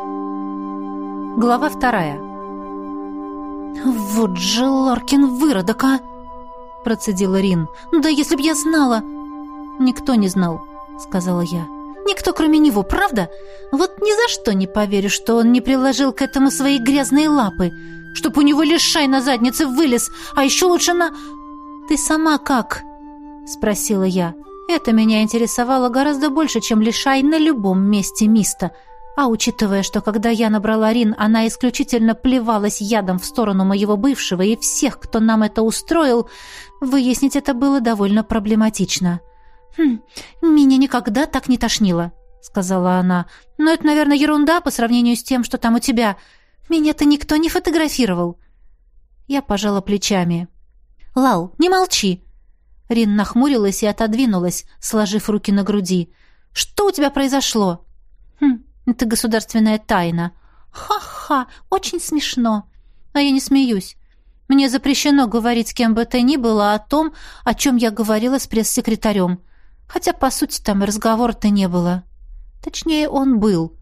Глава вторая. «Вот же Ларкин выродок, а!» — процедила Рин. «Да если б я знала!» «Никто не знал», — сказала я. «Никто, кроме него, правда? Вот ни за что не поверю, что он не приложил к этому свои грязные лапы, чтоб у него лишай на заднице вылез, а еще лучше на...» «Ты сама как?» — спросила я. Это меня интересовало гораздо больше, чем лишай на любом месте Миста — а учитывая, что когда я набрала Рин, она исключительно плевалась ядом в сторону моего бывшего и всех, кто нам это устроил, выяснить это было довольно проблематично. «Хм, меня никогда так не тошнило», — сказала она. «Но это, наверное, ерунда по сравнению с тем, что там у тебя. Меня-то никто не фотографировал». Я пожала плечами. «Лал, не молчи!» Рин нахмурилась и отодвинулась, сложив руки на груди. «Что у тебя произошло?» «Хм, это государственная тайна. Ха-ха, очень смешно. А я не смеюсь. Мне запрещено говорить с кем бы то ни было о том, о чем я говорила с пресс-секретарем. Хотя, по сути, там разговора-то не было. Точнее, он был.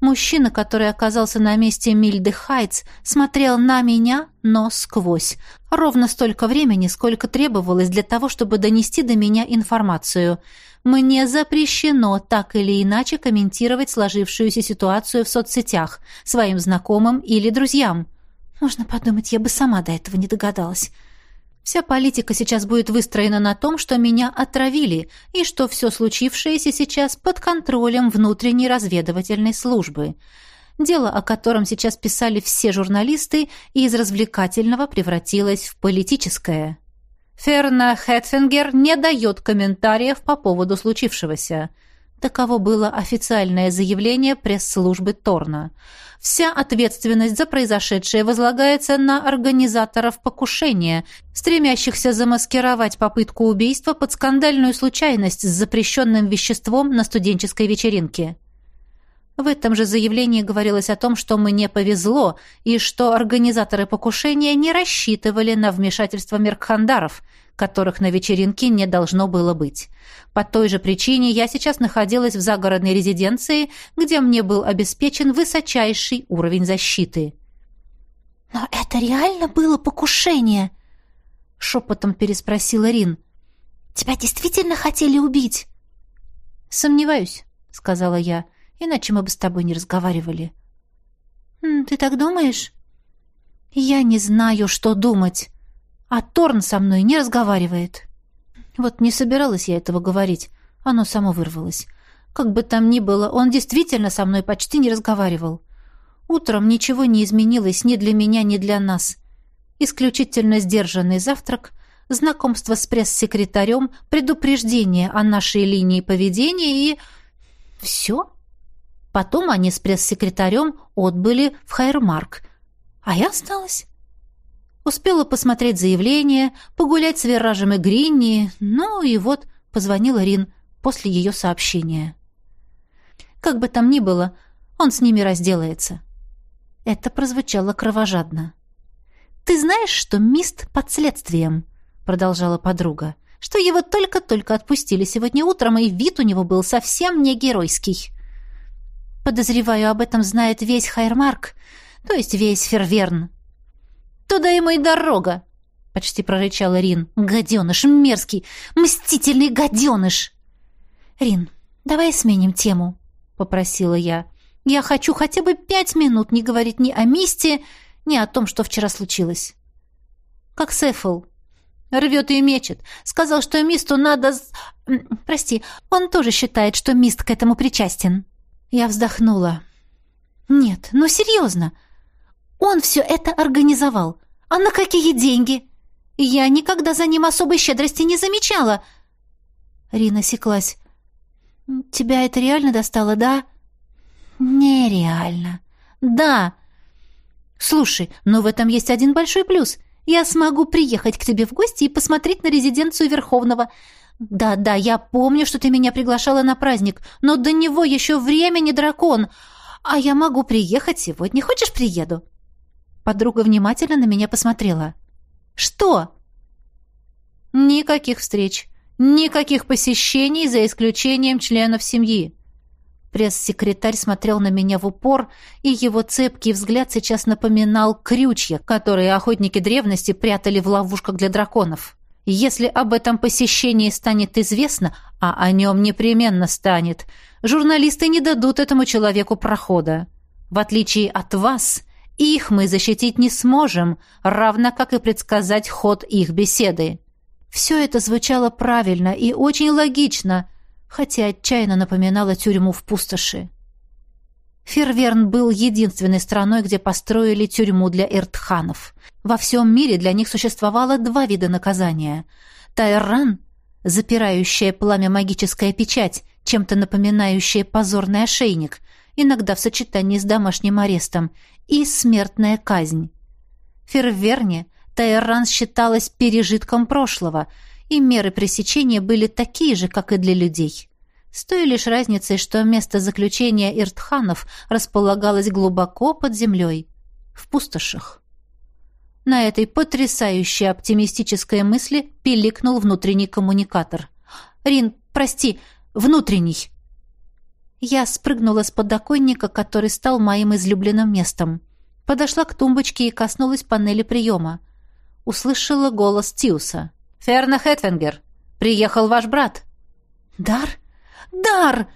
Мужчина, который оказался на месте Мильды Хайтс, смотрел на меня, но сквозь. Ровно столько времени, сколько требовалось для того, чтобы донести до меня информацию. Мне запрещено так или иначе комментировать сложившуюся ситуацию в соцсетях своим знакомым или друзьям. Можно подумать, я бы сама до этого не догадалась. Вся политика сейчас будет выстроена на том, что меня отравили, и что все случившееся сейчас под контролем внутренней разведывательной службы. Дело, о котором сейчас писали все журналисты, из развлекательного превратилось в политическое. Ферна Хэтфингер не дает комментариев по поводу случившегося. Таково было официальное заявление пресс-службы Торна. Вся ответственность за произошедшее возлагается на организаторов покушения, стремящихся замаскировать попытку убийства под скандальную случайность с запрещенным веществом на студенческой вечеринке. В этом же заявлении говорилось о том, что мне повезло, и что организаторы покушения не рассчитывали на вмешательство Меркхандаров, которых на вечеринке не должно было быть. По той же причине я сейчас находилась в загородной резиденции, где мне был обеспечен высочайший уровень защиты. «Но это реально было покушение?» — шепотом переспросила Рин. «Тебя действительно хотели убить?» «Сомневаюсь», — сказала я, — «иначе мы бы с тобой не разговаривали». «Ты так думаешь?» «Я не знаю, что думать, а Торн со мной не разговаривает». Вот не собиралась я этого говорить. Оно само вырвалось. Как бы там ни было, он действительно со мной почти не разговаривал. Утром ничего не изменилось ни для меня, ни для нас. Исключительно сдержанный завтрак, знакомство с пресс-секретарем, предупреждение о нашей линии поведения и... Все. Потом они с пресс-секретарем отбыли в Хайермарк. А я осталась. Успела посмотреть заявление, погулять с Виражем и Гринни, ну и вот позвонила Рин после ее сообщения. Как бы там ни было, он с ними разделается. Это прозвучало кровожадно. «Ты знаешь, что Мист под следствием?» — продолжала подруга. «Что его только-только отпустили сегодня утром, и вид у него был совсем не геройский. Подозреваю, об этом знает весь Хайермарк, то есть весь Ферверн. «Туда ему и дорога!» — почти прорычала Рин. «Гаденыш мерзкий! Мстительный гаденыш!» «Рин, давай сменим тему», — попросила я. «Я хочу хотя бы пять минут не говорить ни о Мисте, ни о том, что вчера случилось». «Как Сефл?» Рвет и мечет. Сказал, что Мисту надо... Прости, он тоже считает, что Мист к этому причастен. Я вздохнула. Нет, ну серьезно. Он все это организовал. А на какие деньги? Я никогда за ним особой щедрости не замечала. Рина секлась. Тебя это реально достало, да? Нереально. Да. Слушай, но в этом есть один большой плюс. Я смогу приехать к тебе в гости и посмотреть на резиденцию Верховного. Да-да, я помню, что ты меня приглашала на праздник, но до него еще времени дракон. А я могу приехать сегодня. Хочешь, приеду? Подруга внимательно на меня посмотрела. «Что?» «Никаких встреч, никаких посещений, за исключением членов семьи». Пресс-секретарь смотрел на меня в упор, и его цепкий взгляд сейчас напоминал крючья, которые охотники древности прятали в ловушках для драконов. Если об этом посещении станет известно, а о нем непременно станет, журналисты не дадут этому человеку прохода. В отличие от вас, их мы защитить не сможем, равно как и предсказать ход их беседы. Все это звучало правильно и очень логично – хотя отчаянно напоминала тюрьму в пустоши. Ферверн был единственной страной, где построили тюрьму для эртханов. Во всем мире для них существовало два вида наказания. Тайран, запирающая пламя магическая печать, чем-то напоминающая позорный ошейник, иногда в сочетании с домашним арестом, и смертная казнь. В Ферверне Тайран считалась пережитком прошлого – и меры пресечения были такие же, как и для людей. С той лишь разницей, что место заключения иртханов располагалось глубоко под землей, в пустошах. На этой потрясающей оптимистической мысли пиликнул внутренний коммуникатор. «Рин, прости, внутренний!» Я спрыгнула с подоконника, который стал моим излюбленным местом. Подошла к тумбочке и коснулась панели приема. Услышала голос Тиуса. «Ферна Хэтвенгер, приехал ваш брат». «Дар? Дар!»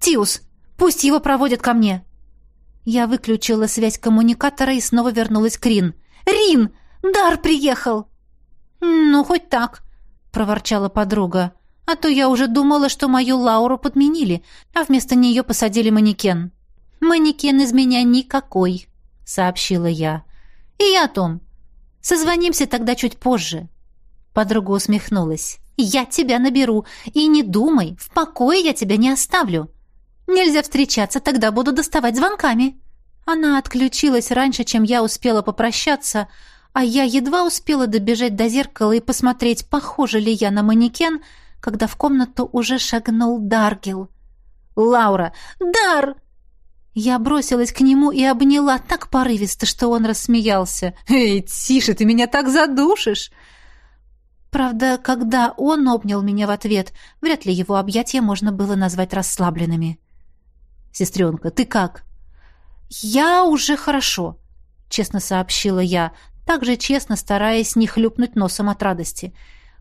«Тиус, пусть его проводят ко мне». Я выключила связь коммуникатора и снова вернулась к Рин. «Рин! Дар приехал!» «Ну, хоть так», — проворчала подруга. «А то я уже думала, что мою Лауру подменили, а вместо нее посадили манекен». «Манекен из меня никакой», — сообщила я. «И я о том. Созвонимся тогда чуть позже». Подруга усмехнулась. «Я тебя наберу. И не думай, в покое я тебя не оставлю. Нельзя встречаться, тогда буду доставать звонками». Она отключилась раньше, чем я успела попрощаться, а я едва успела добежать до зеркала и посмотреть, похожа ли я на манекен, когда в комнату уже шагнул Даргил. «Лаура! Дар!» Я бросилась к нему и обняла так порывисто, что он рассмеялся. «Эй, тише, ты меня так задушишь!» Правда, когда он обнял меня в ответ, вряд ли его объятия можно было назвать расслабленными. «Сестренка, ты как?» «Я уже хорошо», — честно сообщила я, также честно стараясь не хлюпнуть носом от радости.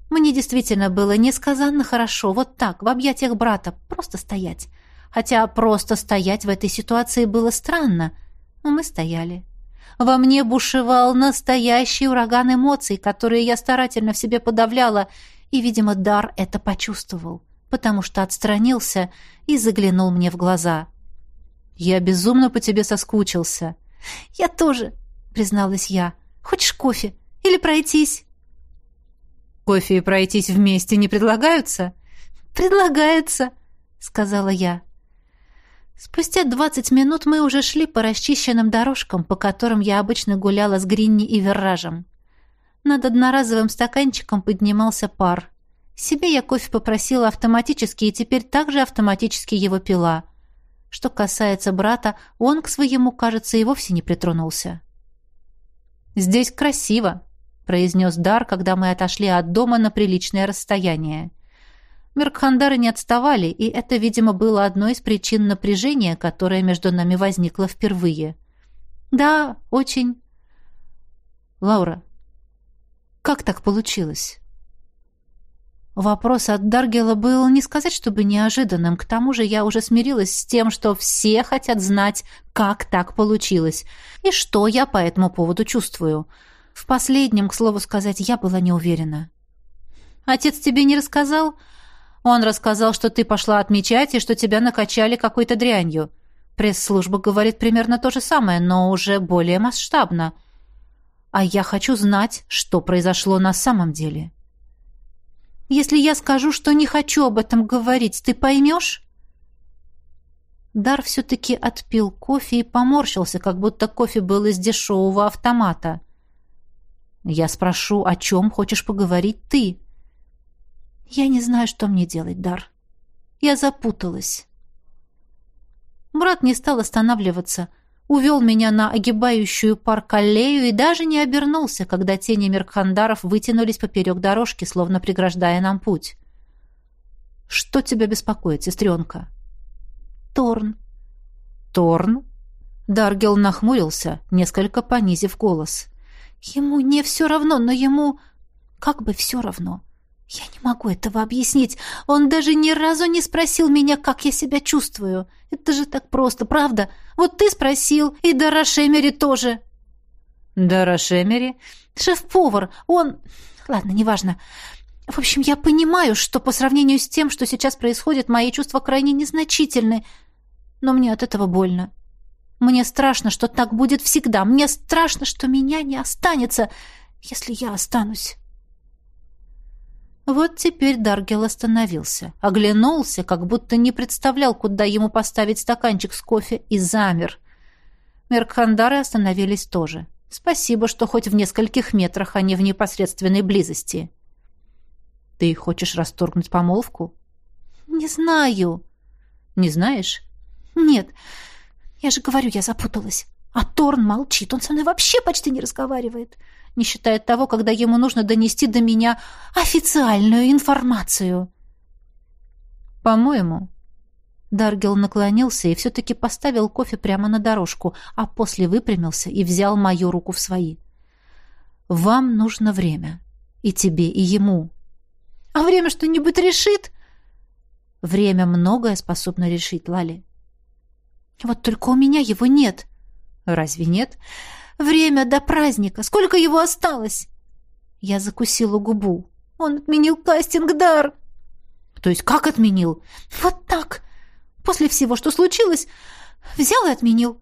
Мне действительно было несказанно хорошо, вот так, в объятиях брата, просто стоять. Хотя просто стоять в этой ситуации было странно, но мы стояли. Во мне бушевал настоящий ураган эмоций, которые я старательно в себе подавляла, и, видимо, Дар это почувствовал, потому что отстранился и заглянул мне в глаза. «Я безумно по тебе соскучился». «Я тоже», — призналась я. «Хочешь кофе? Или пройтись?» «Кофе и пройтись вместе не предлагаются?» «Предлагаются», — сказала я. Спустя двадцать минут мы уже шли по расчищенным дорожкам, по которым я обычно гуляла с Гринни и Верражем. Над одноразовым стаканчиком поднимался пар. Себе я кофе попросила автоматически и теперь также автоматически его пила. Что касается брата, он к своему, кажется, и вовсе не притронулся. «Здесь красиво», — произнес Дар, когда мы отошли от дома на приличное расстояние. Меркхандары не отставали, и это, видимо, было одной из причин напряжения, которое между нами возникло впервые. «Да, очень...» «Лаура, как так получилось?» Вопрос от Даргела был не сказать, чтобы неожиданным. К тому же я уже смирилась с тем, что все хотят знать, как так получилось, и что я по этому поводу чувствую. В последнем, к слову сказать, я была не уверена. «Отец тебе не рассказал?» Он рассказал, что ты пошла отмечать и что тебя накачали какой-то дрянью. Пресс-служба говорит примерно то же самое, но уже более масштабно. А я хочу знать, что произошло на самом деле. Если я скажу, что не хочу об этом говорить, ты поймешь?» Дар все-таки отпил кофе и поморщился, как будто кофе был из дешевого автомата. «Я спрошу, о чем хочешь поговорить ты?» Я не знаю, что мне делать, Дар. Я запуталась. Брат не стал останавливаться, увел меня на огибающую парк аллею и даже не обернулся, когда тени Меркхандаров вытянулись поперек дорожки, словно преграждая нам путь. «Что тебя беспокоит, сестренка?» Торн». «Торн?» Даргел нахмурился, несколько понизив голос. «Ему не все равно, но ему как бы все равно. Я не могу этого объяснить. Он даже ни разу не спросил меня, как я себя чувствую. Это же так просто, правда? Вот ты спросил, и Дара Шемери тоже». «Дара Шемери?» «Шеф-повар. Он... Ладно, неважно. В общем, я понимаю, что по сравнению с тем, что сейчас происходит, мои чувства крайне незначительны, но мне от этого больно. Мне страшно, что так будет всегда. Мне страшно, что меня не останется, если я останусь. Вот теперь Даргел остановился, оглянулся, как будто не представлял, куда ему поставить стаканчик с кофе, и замер. Меркхандары остановились тоже. Спасибо, что хоть в нескольких метрах, а не в непосредственной близости. Ты хочешь расторгнуть помолвку? Не знаю. Не знаешь? Нет. Я же говорю, я запуталась. А Торн молчит, он со мной вообще почти не разговаривает, не считая того, когда ему нужно донести до меня официальную информацию. По-моему, Даргел наклонился и все-таки поставил кофе прямо на дорожку, а после выпрямился и взял мою руку в свои. «Вам нужно время. И тебе, и ему». «А время что-нибудь решит?» «Время многое способно решить, Лали. Вот только у меня его нет. Разве нет? Время до праздника. Сколько его осталось? Я закусила губу. Он отменил кастинг дар. То есть как отменил? Вот так. После всего, что случилось, взял и отменил.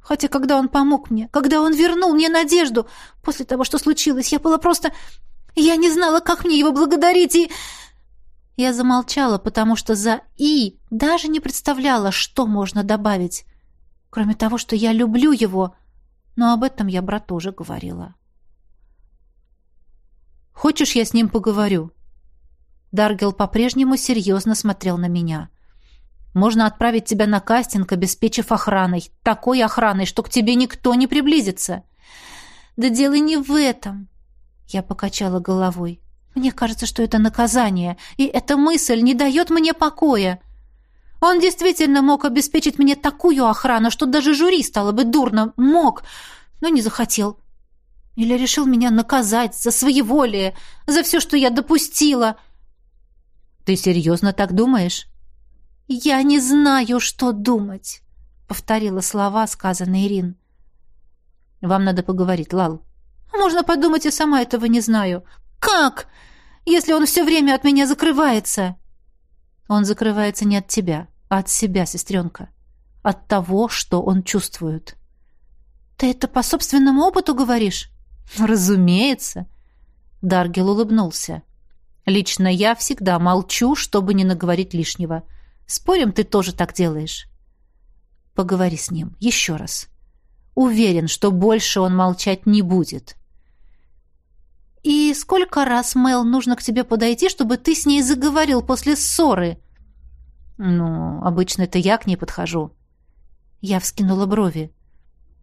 Хотя когда он помог мне, когда он вернул мне надежду, после того, что случилось, я была просто... Я не знала, как мне его благодарить, и... Я замолчала, потому что за «и» даже не представляла, что можно добавить. Кроме того, что я люблю его, но об этом я брату уже говорила. «Хочешь, я с ним поговорю?» Даргел по-прежнему серьезно смотрел на меня. «Можно отправить тебя на кастинг, обеспечив охраной. Такой охраной, что к тебе никто не приблизится». «Да дело не в этом», — я покачала головой. Мне кажется, что это наказание, и эта мысль не дает мне покоя. Он действительно мог обеспечить мне такую охрану, что даже жюри стало бы дурно. Мог, но не захотел. Или решил меня наказать за своеволие, за все, что я допустила. Ты серьезно так думаешь? Я не знаю, что думать, повторила слова, сказанные Ирин. Вам надо поговорить, Лал. Можно подумать, я сама этого не знаю. Как? Если он все время от меня закрывается?» «Он закрывается не от тебя, а от себя, сестренка. От того, что он чувствует». «Ты это по собственному опыту говоришь?» «Разумеется». Даргел улыбнулся. «Лично я всегда молчу, чтобы не наговорить лишнего. Спорим, ты тоже так делаешь?» «Поговори с ним еще раз. Уверен, что больше он молчать не будет». «И сколько раз, Мел, нужно к тебе подойти, чтобы ты с ней заговорил после ссоры?» «Ну, обычно это я к ней подхожу». Я вскинула брови.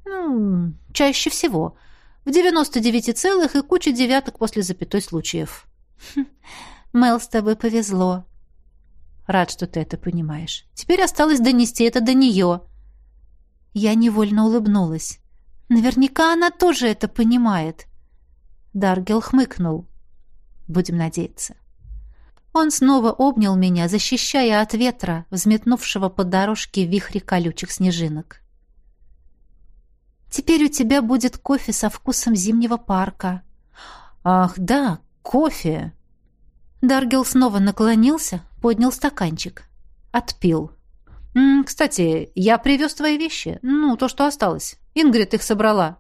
«Ну, чаще всего. В девяносто девяти целых и куча девяток после запятой случаев». Хм, «Мел, с тобой повезло». «Рад, что ты это понимаешь. Теперь осталось донести это до нее». Я невольно улыбнулась. «Наверняка она тоже это понимает». Даргел хмыкнул. «Будем надеяться». Он снова обнял меня, защищая от ветра, взметнувшего по дорожке вихри колючих снежинок. «Теперь у тебя будет кофе со вкусом зимнего парка». «Ах, да, кофе!» Даргел снова наклонился, поднял стаканчик. Отпил. «М -м, «Кстати, я привез твои вещи. Ну, то, что осталось. Ингрид их собрала».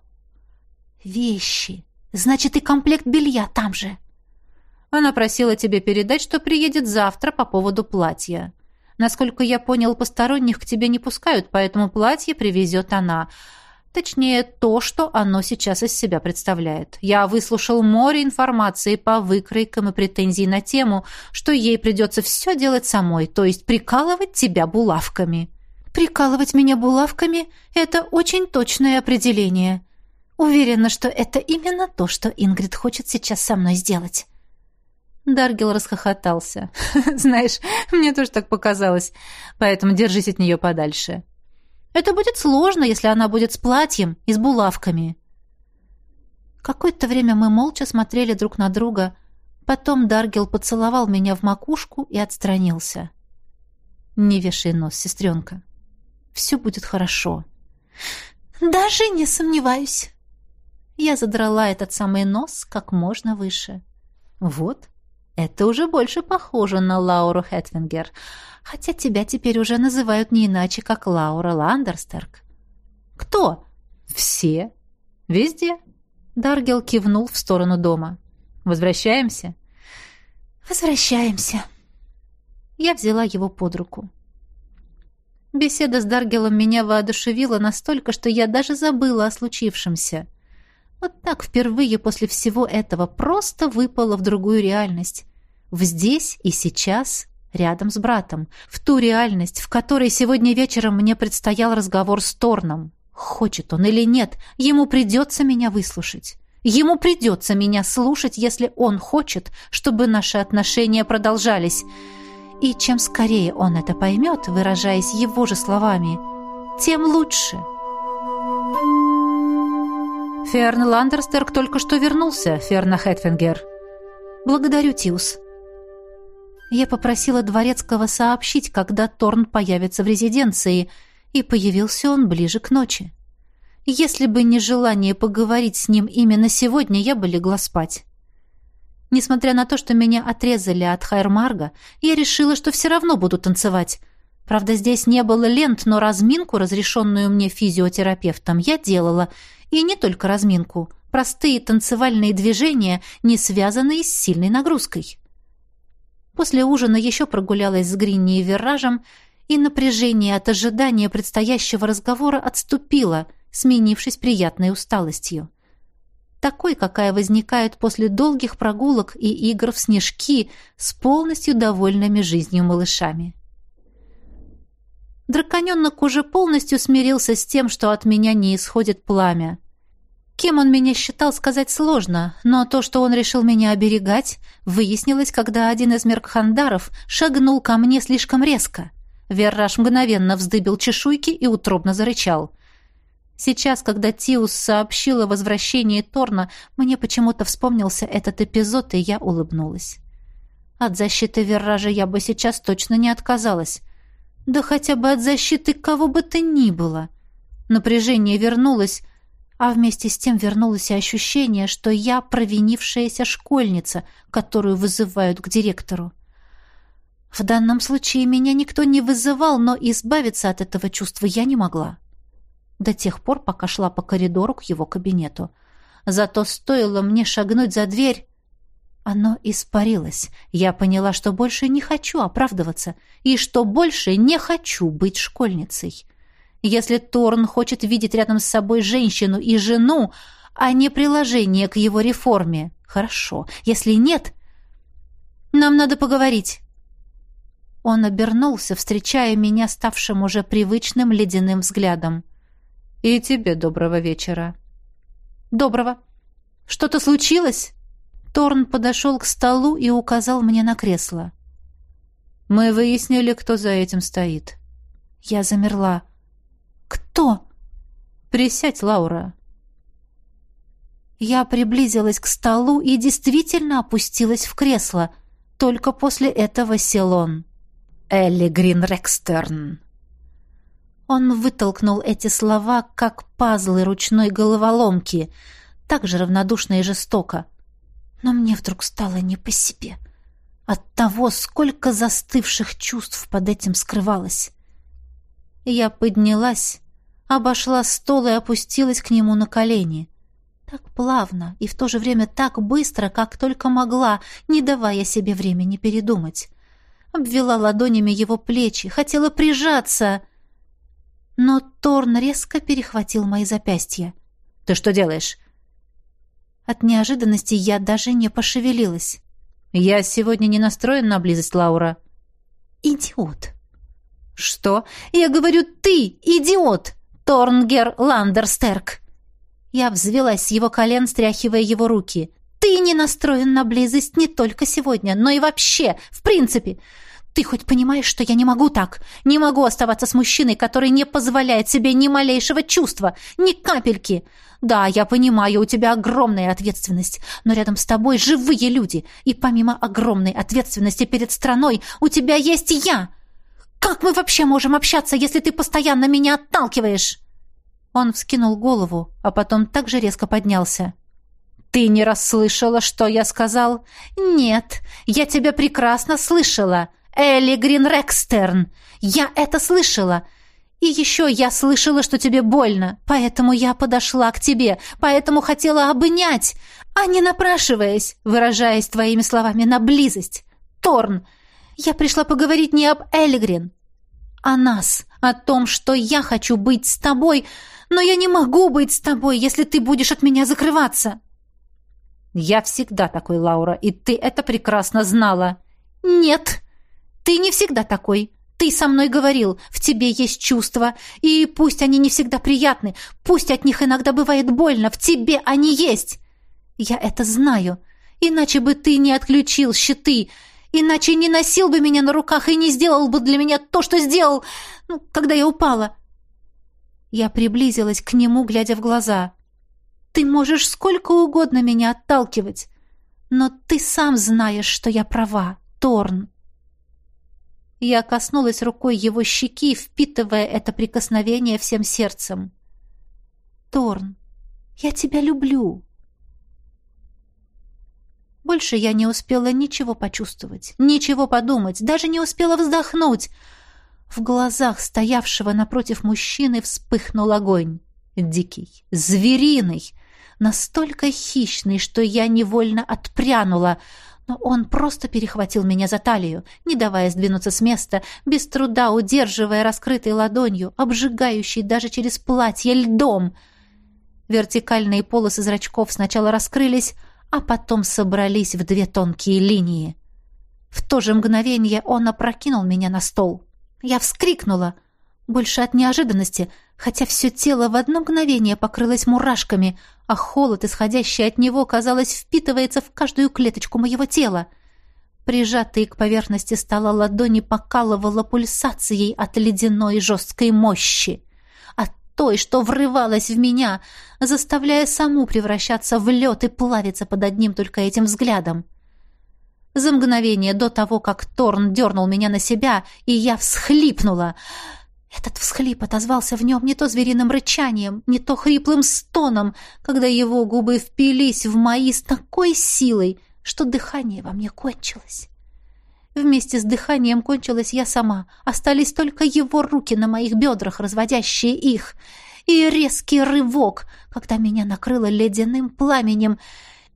«Вещи!» Значит, и комплект белья там же. Она просила тебе передать, что приедет завтра по поводу платья. Насколько я понял, посторонних к тебе не пускают, поэтому платье привезет она. Точнее, то, что оно сейчас из себя представляет. Я выслушал море информации по выкройкам и претензий на тему, что ей придется все делать самой, то есть прикалывать тебя булавками. «Прикалывать меня булавками — это очень точное определение», Уверена, что это именно то, что Ингрид хочет сейчас со мной сделать. Даргел расхохотался. «Знаешь, мне тоже так показалось, поэтому держись от нее подальше». «Это будет сложно, если она будет с платьем и с булавками». Какое-то время мы молча смотрели друг на друга. Потом Даргел поцеловал меня в макушку и отстранился. «Не вешай нос, сестренка. Все будет хорошо». «Даже не сомневаюсь». Я задрала этот самый нос как можно выше. «Вот, это уже больше похоже на Лауру Хэтвингер, хотя тебя теперь уже называют не иначе, как Лаура Ландерстерк». «Кто?» «Все. Везде». Даргел кивнул в сторону дома. «Возвращаемся?» «Возвращаемся». Я взяла его под руку. Беседа с Даргелом меня воодушевила настолько, что я даже забыла о случившемся. Вот так впервые после всего этого просто выпала в другую реальность. В здесь и сейчас, рядом с братом. В ту реальность, в которой сегодня вечером мне предстоял разговор с Торном. Хочет он или нет, ему придется меня выслушать. Ему придется меня слушать, если он хочет, чтобы наши отношения продолжались. И чем скорее он это поймет, выражаясь его же словами, тем лучше. Ферн Ландерстерк только что вернулся, Ферна Хэтфингер. Благодарю, Тиус. Я попросила Дворецкого сообщить, когда Торн появится в резиденции, и появился он ближе к ночи. Если бы не желание поговорить с ним именно сегодня, я бы легла спать. Несмотря на то, что меня отрезали от Хайрмарга, я решила, что все равно буду танцевать. Правда, здесь не было лент, но разминку, разрешенную мне физиотерапевтом, я делала. И не только разминку. Простые танцевальные движения, не связанные с сильной нагрузкой. После ужина еще прогулялась с Гринни и Виражем, и напряжение от ожидания предстоящего разговора отступило, сменившись приятной усталостью такой, какая возникает после долгих прогулок и игр в снежки с полностью довольными жизнью малышами. Драконенок уже полностью смирился с тем, что от меня не исходит пламя. Кем он меня считал, сказать сложно, но то, что он решил меня оберегать, выяснилось, когда один из меркхандаров шагнул ко мне слишком резко. Верраш мгновенно вздыбил чешуйки и утробно зарычал — Сейчас, когда Тиус сообщил о возвращении Торна, мне почему-то вспомнился этот эпизод, и я улыбнулась. От защиты Верража я бы сейчас точно не отказалась. Да хотя бы от защиты кого бы то ни было. Напряжение вернулось, а вместе с тем вернулось и ощущение, что я провинившаяся школьница, которую вызывают к директору. В данном случае меня никто не вызывал, но избавиться от этого чувства я не могла до тех пор, пока шла по коридору к его кабинету. Зато стоило мне шагнуть за дверь, оно испарилось. Я поняла, что больше не хочу оправдываться и что больше не хочу быть школьницей. Если Торн хочет видеть рядом с собой женщину и жену, а не приложение к его реформе, хорошо. Если нет, нам надо поговорить. Он обернулся, встречая меня ставшим уже привычным ледяным взглядом. И тебе доброго вечера. Доброго. Что-то случилось? Торн подошел к столу и указал мне на кресло. Мы выяснили, кто за этим стоит. Я замерла. Кто? Присядь, Лаура. Я приблизилась к столу и действительно опустилась в кресло. Только после этого сел он. Элли Гринрекстерн. Он вытолкнул эти слова, как пазлы ручной головоломки, так же равнодушно и жестоко. Но мне вдруг стало не по себе. От того, сколько застывших чувств под этим скрывалось. Я поднялась, обошла стол и опустилась к нему на колени. Так плавно и в то же время так быстро, как только могла, не давая себе времени передумать. Обвела ладонями его плечи, хотела прижаться — но Торн резко перехватил мои запястья. «Ты что делаешь?» От неожиданности я даже не пошевелилась. «Я сегодня не настроен на близость, Лаура». «Идиот!» «Что? Я говорю, ты идиот! Торнгер Ландерстерк!» Я взвелась с его колен, стряхивая его руки. Ты не настроен на близость не только сегодня, но и вообще, в принципе. Ты хоть понимаешь, что я не могу так? Не могу оставаться с мужчиной, который не позволяет себе ни малейшего чувства, ни капельки. Да, я понимаю, у тебя огромная ответственность, но рядом с тобой живые люди, и помимо огромной ответственности перед страной у тебя есть я. Как мы вообще можем общаться, если ты постоянно меня отталкиваешь?» Он вскинул голову, а потом также резко поднялся. «Ты не расслышала, что я сказал?» «Нет, я тебя прекрасно слышала. Элли Гринрекстерн. Я это слышала. И еще я слышала, что тебе больно, поэтому я подошла к тебе, поэтому хотела обнять, а не напрашиваясь, выражаясь твоими словами, на близость. Торн, я пришла поговорить не об Элигрин, а нас, о том, что я хочу быть с тобой, но я не могу быть с тобой, если ты будешь от меня закрываться. Я всегда такой, Лаура, и ты это прекрасно знала. Нет, ты не всегда такой. Ты со мной говорил, в тебе есть чувства, и пусть они не всегда приятны, пусть от них иногда бывает больно, в тебе они есть. Я это знаю. Иначе бы ты не отключил щиты, иначе не носил бы меня на руках и не сделал бы для меня то, что сделал, ну, когда я упала. Я приблизилась к нему, глядя в глаза. Ты можешь сколько угодно меня отталкивать, но ты сам знаешь, что я права, Торн. Я коснулась рукой его щеки, впитывая это прикосновение всем сердцем. «Торн, я тебя люблю!» Больше я не успела ничего почувствовать, ничего подумать, даже не успела вздохнуть. В глазах стоявшего напротив мужчины вспыхнул огонь. Дикий, звериный, настолько хищный, что я невольно отпрянула — но он просто перехватил меня за талию, не давая сдвинуться с места, без труда удерживая раскрытой ладонью, обжигающей даже через платье льдом. Вертикальные полосы зрачков сначала раскрылись, а потом собрались в две тонкие линии. В то же мгновение он опрокинул меня на стол. Я вскрикнула, больше от неожиданности, хотя все тело в одно мгновение покрылось мурашками, а холод, исходящий от него, казалось, впитывается в каждую клеточку моего тела. Прижатые к поверхности стола ладони покалывала пульсацией от ледяной жесткой мощи. От той, что врывалась в меня, заставляя саму превращаться в лед и плавиться под одним только этим взглядом. За мгновение до того, как Торн дернул меня на себя, и я всхлипнула — этот всхлип отозвался в нем не то звериным рычанием, не то хриплым стоном, когда его губы впились в мои с такой силой, что дыхание во мне кончилось. Вместе с дыханием кончилась я сама. Остались только его руки на моих бедрах, разводящие их. И резкий рывок, когда меня накрыло ледяным пламенем,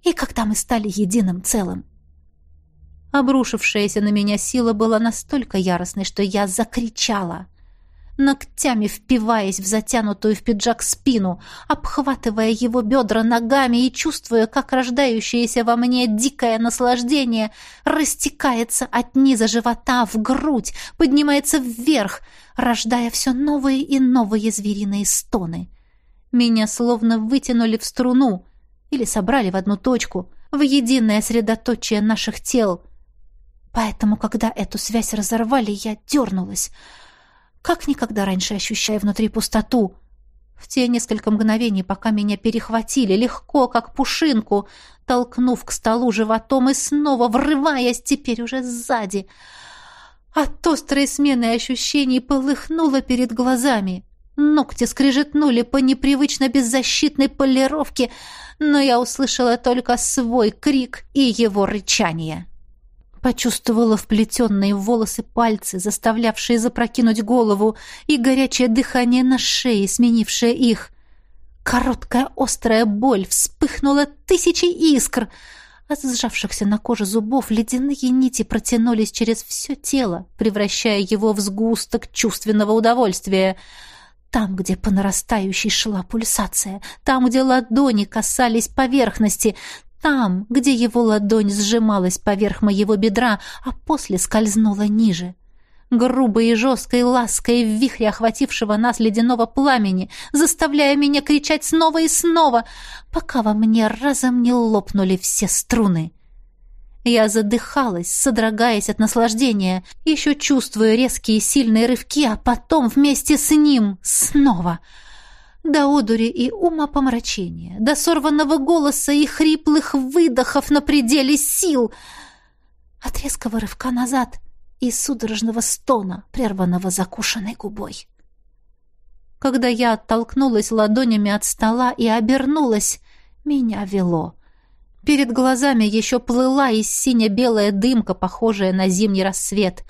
и когда мы стали единым целым. Обрушившаяся на меня сила была настолько яростной, что я закричала — ногтями впиваясь в затянутую в пиджак спину, обхватывая его бедра ногами и чувствуя, как рождающееся во мне дикое наслаждение растекается от низа живота в грудь, поднимается вверх, рождая все новые и новые звериные стоны. Меня словно вытянули в струну или собрали в одну точку, в единое средоточие наших тел. Поэтому, когда эту связь разорвали, я дернулась — как никогда раньше ощущая внутри пустоту. В те несколько мгновений, пока меня перехватили, легко, как пушинку, толкнув к столу животом и снова врываясь теперь уже сзади. От острой смены ощущений полыхнуло перед глазами. Ногти скрежетнули по непривычно беззащитной полировке, но я услышала только свой крик и его рычание. Почувствовала вплетенные в волосы пальцы, заставлявшие запрокинуть голову, и горячее дыхание на шее, сменившее их. Короткая острая боль вспыхнула тысячи искр. От сжавшихся на коже зубов ледяные нити протянулись через все тело, превращая его в сгусток чувственного удовольствия. Там, где по нарастающей шла пульсация, там, где ладони касались поверхности, там, где его ладонь сжималась поверх моего бедра, а после скользнула ниже. грубой и жесткой лаской в вихре охватившего нас ледяного пламени, заставляя меня кричать снова и снова, пока во мне разом не лопнули все струны. Я задыхалась, содрогаясь от наслаждения, еще чувствуя резкие сильные рывки, а потом вместе с ним снова — до одури и ума помрачения, до сорванного голоса и хриплых выдохов на пределе сил, от резкого рывка назад и судорожного стона, прерванного закушенной губой. Когда я оттолкнулась ладонями от стола и обернулась, меня вело. Перед глазами еще плыла и сине-белая дымка, похожая на зимний рассвет.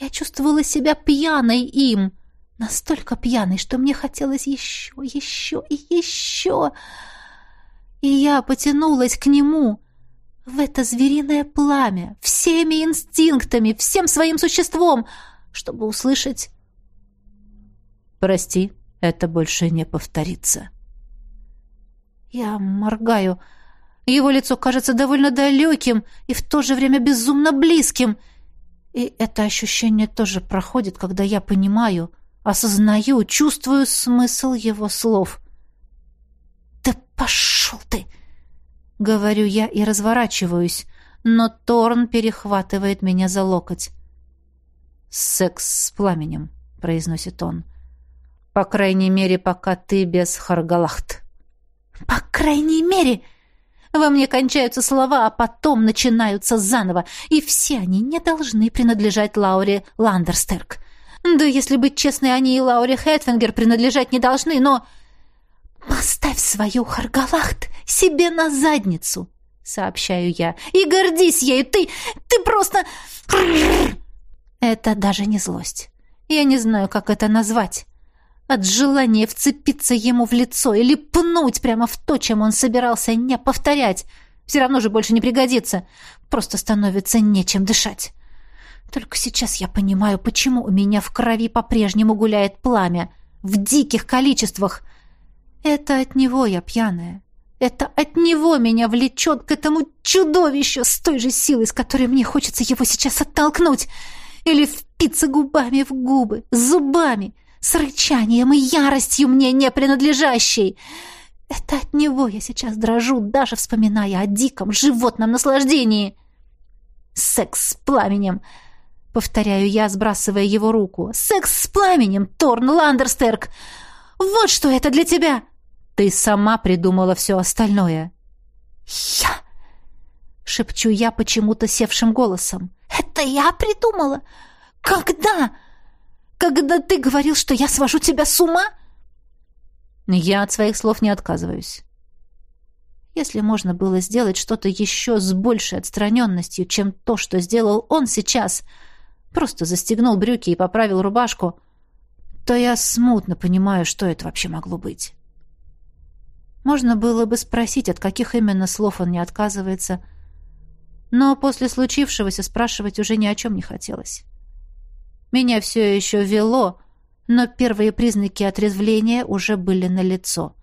Я чувствовала себя пьяной им — Настолько пьяный, что мне хотелось еще, еще и еще. И я потянулась к нему, в это звериное пламя, всеми инстинктами, всем своим существом, чтобы услышать «Прости, это больше не повторится». Я моргаю. Его лицо кажется довольно далеким и в то же время безумно близким. И это ощущение тоже проходит, когда я понимаю — Осознаю, чувствую смысл его слов. «Да пошел ты!» — говорю я и разворачиваюсь, но Торн перехватывает меня за локоть. «Секс с пламенем», — произносит он. «По крайней мере, пока ты без Харгалахт». «По крайней мере!» Во мне кончаются слова, а потом начинаются заново, и все они не должны принадлежать Лауре Ландерстерк. Да, если быть честной, они и Лауре Хэтфингер принадлежать не должны, но... «Поставь свою Харгалахт себе на задницу», — сообщаю я, — «и гордись ею, ты... ты просто...» Это даже не злость. Я не знаю, как это назвать. От желания вцепиться ему в лицо или пнуть прямо в то, чем он собирался не повторять. Все равно же больше не пригодится. Просто становится нечем дышать. Только сейчас я понимаю, почему у меня в крови по-прежнему гуляет пламя. В диких количествах. Это от него я пьяная. Это от него меня влечет к этому чудовищу с той же силой, с которой мне хочется его сейчас оттолкнуть. Или впиться губами в губы, зубами, с рычанием и яростью мне не принадлежащей. Это от него я сейчас дрожу, даже вспоминая о диком животном наслаждении. Секс с пламенем — Повторяю я, сбрасывая его руку. «Секс с пламенем, Торн Ландерстерк! Вот что это для тебя!» «Ты сама придумала все остальное». «Я?» — шепчу я почему-то севшим голосом. «Это я придумала? Когда? Когда ты говорил, что я свожу тебя с ума?» «Я от своих слов не отказываюсь». Если можно было сделать что-то еще с большей отстраненностью, чем то, что сделал он сейчас — просто застегнул брюки и поправил рубашку, то я смутно понимаю, что это вообще могло быть. Можно было бы спросить, от каких именно слов он не отказывается, но после случившегося спрашивать уже ни о чем не хотелось. Меня все еще вело, но первые признаки отрезвления уже были налицо.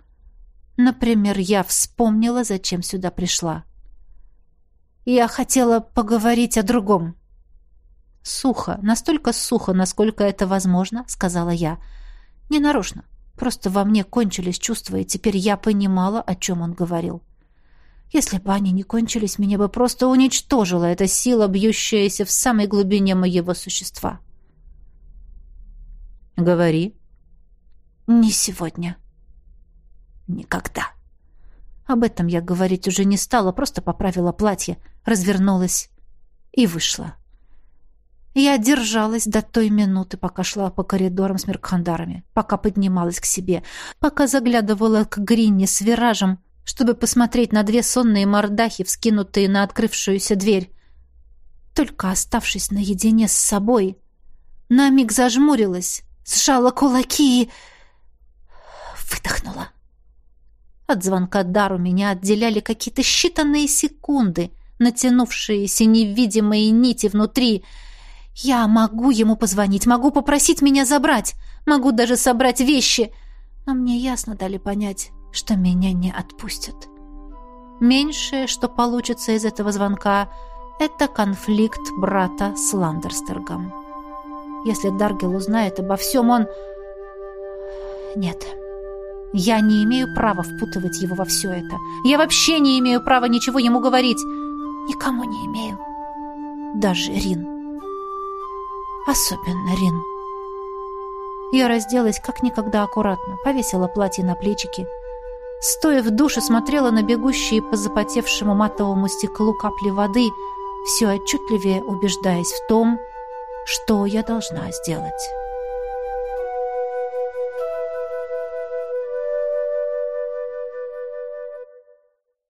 Например, я вспомнила, зачем сюда пришла. Я хотела поговорить о другом. «Сухо, настолько сухо, насколько это возможно», — сказала я. «Не нарочно. Просто во мне кончились чувства, и теперь я понимала, о чем он говорил. Если бы они не кончились, меня бы просто уничтожила эта сила, бьющаяся в самой глубине моего существа». «Говори». «Не сегодня. Никогда». Об этом я говорить уже не стала, просто поправила платье, развернулась и вышла. Я держалась до той минуты, пока шла по коридорам с меркхандарами, пока поднималась к себе, пока заглядывала к Гринне с виражем, чтобы посмотреть на две сонные мордахи, вскинутые на открывшуюся дверь. Только оставшись наедине с собой, на миг зажмурилась, сжала кулаки и... выдохнула. От звонка Дару меня отделяли какие-то считанные секунды, натянувшиеся невидимые нити внутри — я могу ему позвонить, могу попросить меня забрать, могу даже собрать вещи, но мне ясно дали понять, что меня не отпустят. Меньшее, что получится из этого звонка, это конфликт брата с Ландерстергом. Если Даргел узнает обо всем, он... Нет, я не имею права впутывать его во все это. Я вообще не имею права ничего ему говорить. Никому не имею. Даже Рин. Особенно Рин. Я разделась как никогда аккуратно, повесила платье на плечики. Стоя в душе, смотрела на бегущие по запотевшему матовому стеклу капли воды, все отчетливее убеждаясь в том, что я должна сделать.